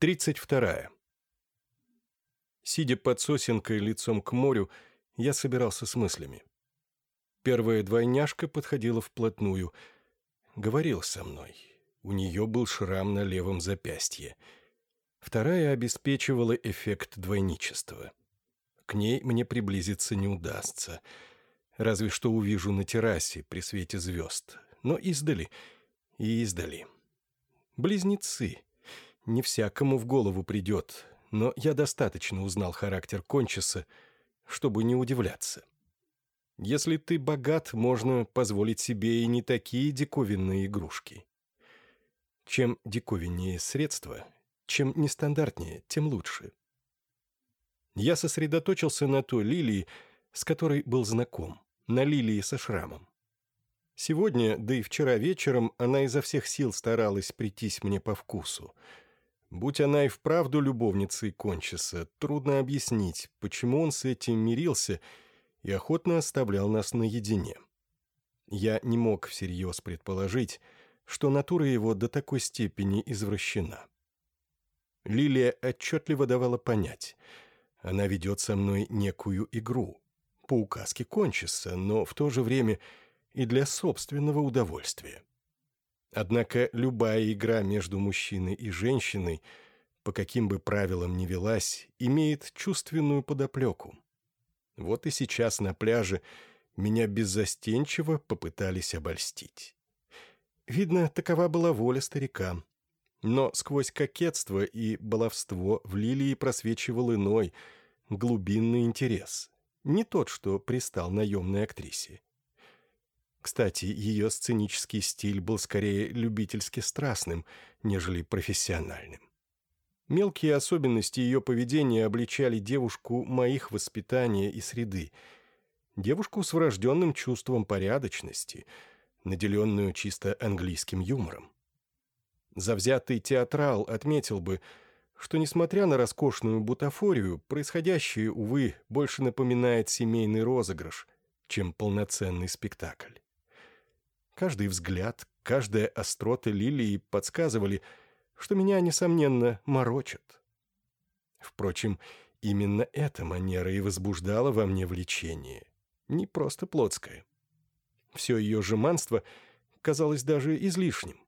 32. Сидя под сосенкой лицом к морю, я собирался с мыслями. Первая двойняшка подходила вплотную. Говорил со мной. У нее был шрам на левом запястье. Вторая обеспечивала эффект двойничества. К ней мне приблизиться не удастся. Разве что увижу на террасе при свете звезд. Но издали и издали. Близнецы. Не всякому в голову придет, но я достаточно узнал характер Кончиса, чтобы не удивляться. Если ты богат, можно позволить себе и не такие диковинные игрушки. Чем диковиннее средства, чем нестандартнее, тем лучше. Я сосредоточился на той лилии, с которой был знаком, на лилии со шрамом. Сегодня, да и вчера вечером, она изо всех сил старалась прийтись мне по вкусу — Будь она и вправду любовницей Кончиса, трудно объяснить, почему он с этим мирился и охотно оставлял нас наедине. Я не мог всерьез предположить, что натура его до такой степени извращена. Лилия отчетливо давала понять, она ведет со мной некую игру, по указке Кончиса, но в то же время и для собственного удовольствия. Однако любая игра между мужчиной и женщиной, по каким бы правилам ни велась, имеет чувственную подоплеку. Вот и сейчас на пляже меня беззастенчиво попытались обольстить. Видно, такова была воля старика. Но сквозь кокетство и баловство в лилии просвечивал иной, глубинный интерес. Не тот, что пристал наемной актрисе. Кстати, ее сценический стиль был скорее любительски страстным, нежели профессиональным. Мелкие особенности ее поведения обличали девушку моих воспитания и среды, девушку с врожденным чувством порядочности, наделенную чисто английским юмором. Завзятый театрал отметил бы, что, несмотря на роскошную бутафорию, происходящее, увы, больше напоминает семейный розыгрыш, чем полноценный спектакль. Каждый взгляд, каждая острота лилии подсказывали, что меня, несомненно, морочат. Впрочем, именно эта манера и возбуждала во мне влечение. Не просто плотское. Все ее жеманство казалось даже излишним.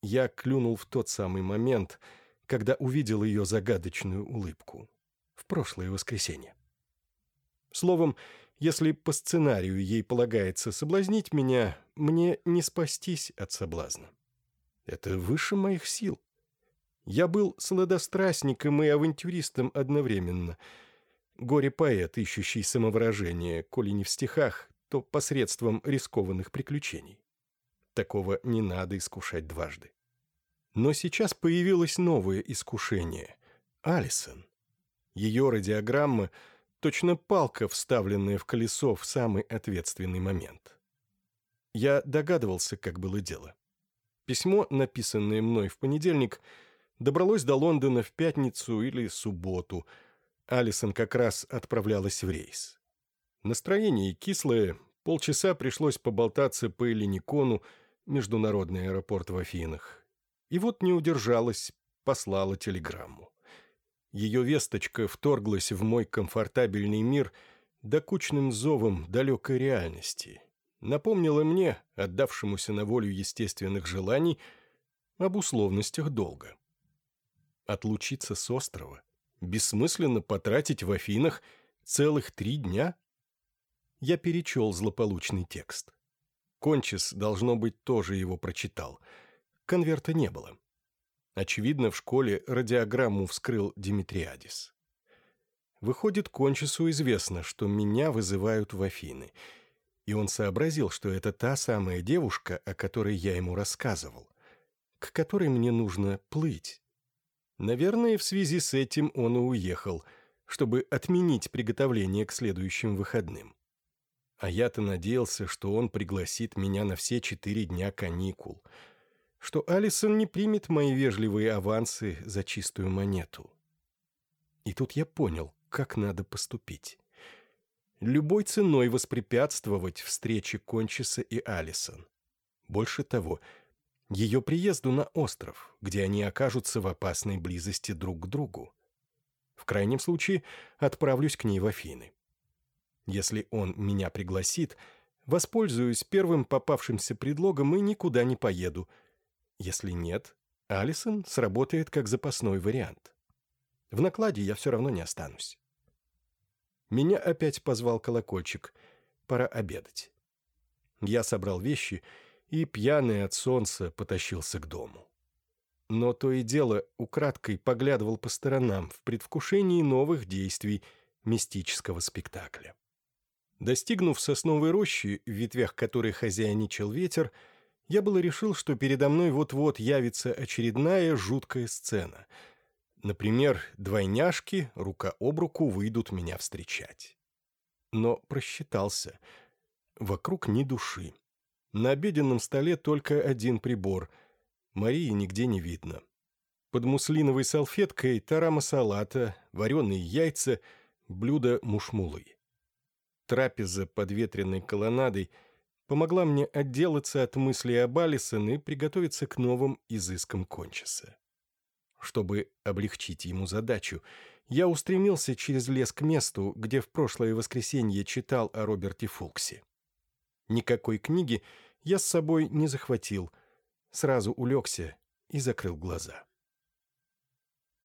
Я клюнул в тот самый момент, когда увидел ее загадочную улыбку. В прошлое воскресенье. Словом, если по сценарию ей полагается соблазнить меня, мне не спастись от соблазна. Это выше моих сил. Я был сладострастником и авантюристом одновременно. Горе-поэт, ищущий самовыражение, коли не в стихах, то посредством рискованных приключений. Такого не надо искушать дважды. Но сейчас появилось новое искушение — Алисон. Ее радиограмма — точно палка, вставленная в колесо в самый ответственный момент. Я догадывался, как было дело. Письмо, написанное мной в понедельник, добралось до Лондона в пятницу или субботу. Алисон как раз отправлялась в рейс. Настроение кислое, полчаса пришлось поболтаться по Элиникону, международный аэропорт в Афинах. И вот не удержалась, послала телеграмму. Ее весточка вторглась в мой комфортабельный мир докучным зовом далекой реальности. Напомнила мне, отдавшемуся на волю естественных желаний, об условностях долга. Отлучиться с острова? Бессмысленно потратить в Афинах целых три дня? Я перечел злополучный текст. Кончис, должно быть, тоже его прочитал. Конверта не было. Очевидно, в школе радиограмму вскрыл Димитриадис. Выходит, Кончису известно, что меня вызывают в Афины, и он сообразил, что это та самая девушка, о которой я ему рассказывал, к которой мне нужно плыть. Наверное, в связи с этим он и уехал, чтобы отменить приготовление к следующим выходным. А я-то надеялся, что он пригласит меня на все четыре дня каникул — что Алисон не примет мои вежливые авансы за чистую монету. И тут я понял, как надо поступить. Любой ценой воспрепятствовать встрече Кончиса и Алисон. Больше того, ее приезду на остров, где они окажутся в опасной близости друг к другу. В крайнем случае отправлюсь к ней в Афины. Если он меня пригласит, воспользуюсь первым попавшимся предлогом и никуда не поеду. Если нет, Алисон сработает как запасной вариант. В накладе я все равно не останусь. Меня опять позвал колокольчик. Пора обедать. Я собрал вещи и, пьяный от солнца, потащился к дому. Но то и дело украдкой поглядывал по сторонам в предвкушении новых действий мистического спектакля. Достигнув сосновой рощи, в ветвях которой хозяйничал ветер, я было решил, что передо мной вот-вот явится очередная жуткая сцена. Например, двойняшки рука об руку выйдут меня встречать. Но просчитался. Вокруг ни души. На обеденном столе только один прибор. Марии нигде не видно. Под муслиновой салфеткой тарама салата, вареные яйца, блюдо мушмулы. Трапеза под ветреной колоннадой помогла мне отделаться от мыслей об Алисон и приготовиться к новым изыскам кончиса. Чтобы облегчить ему задачу, я устремился через лес к месту, где в прошлое воскресенье читал о Роберте Фулксе. Никакой книги я с собой не захватил, сразу улегся и закрыл глаза.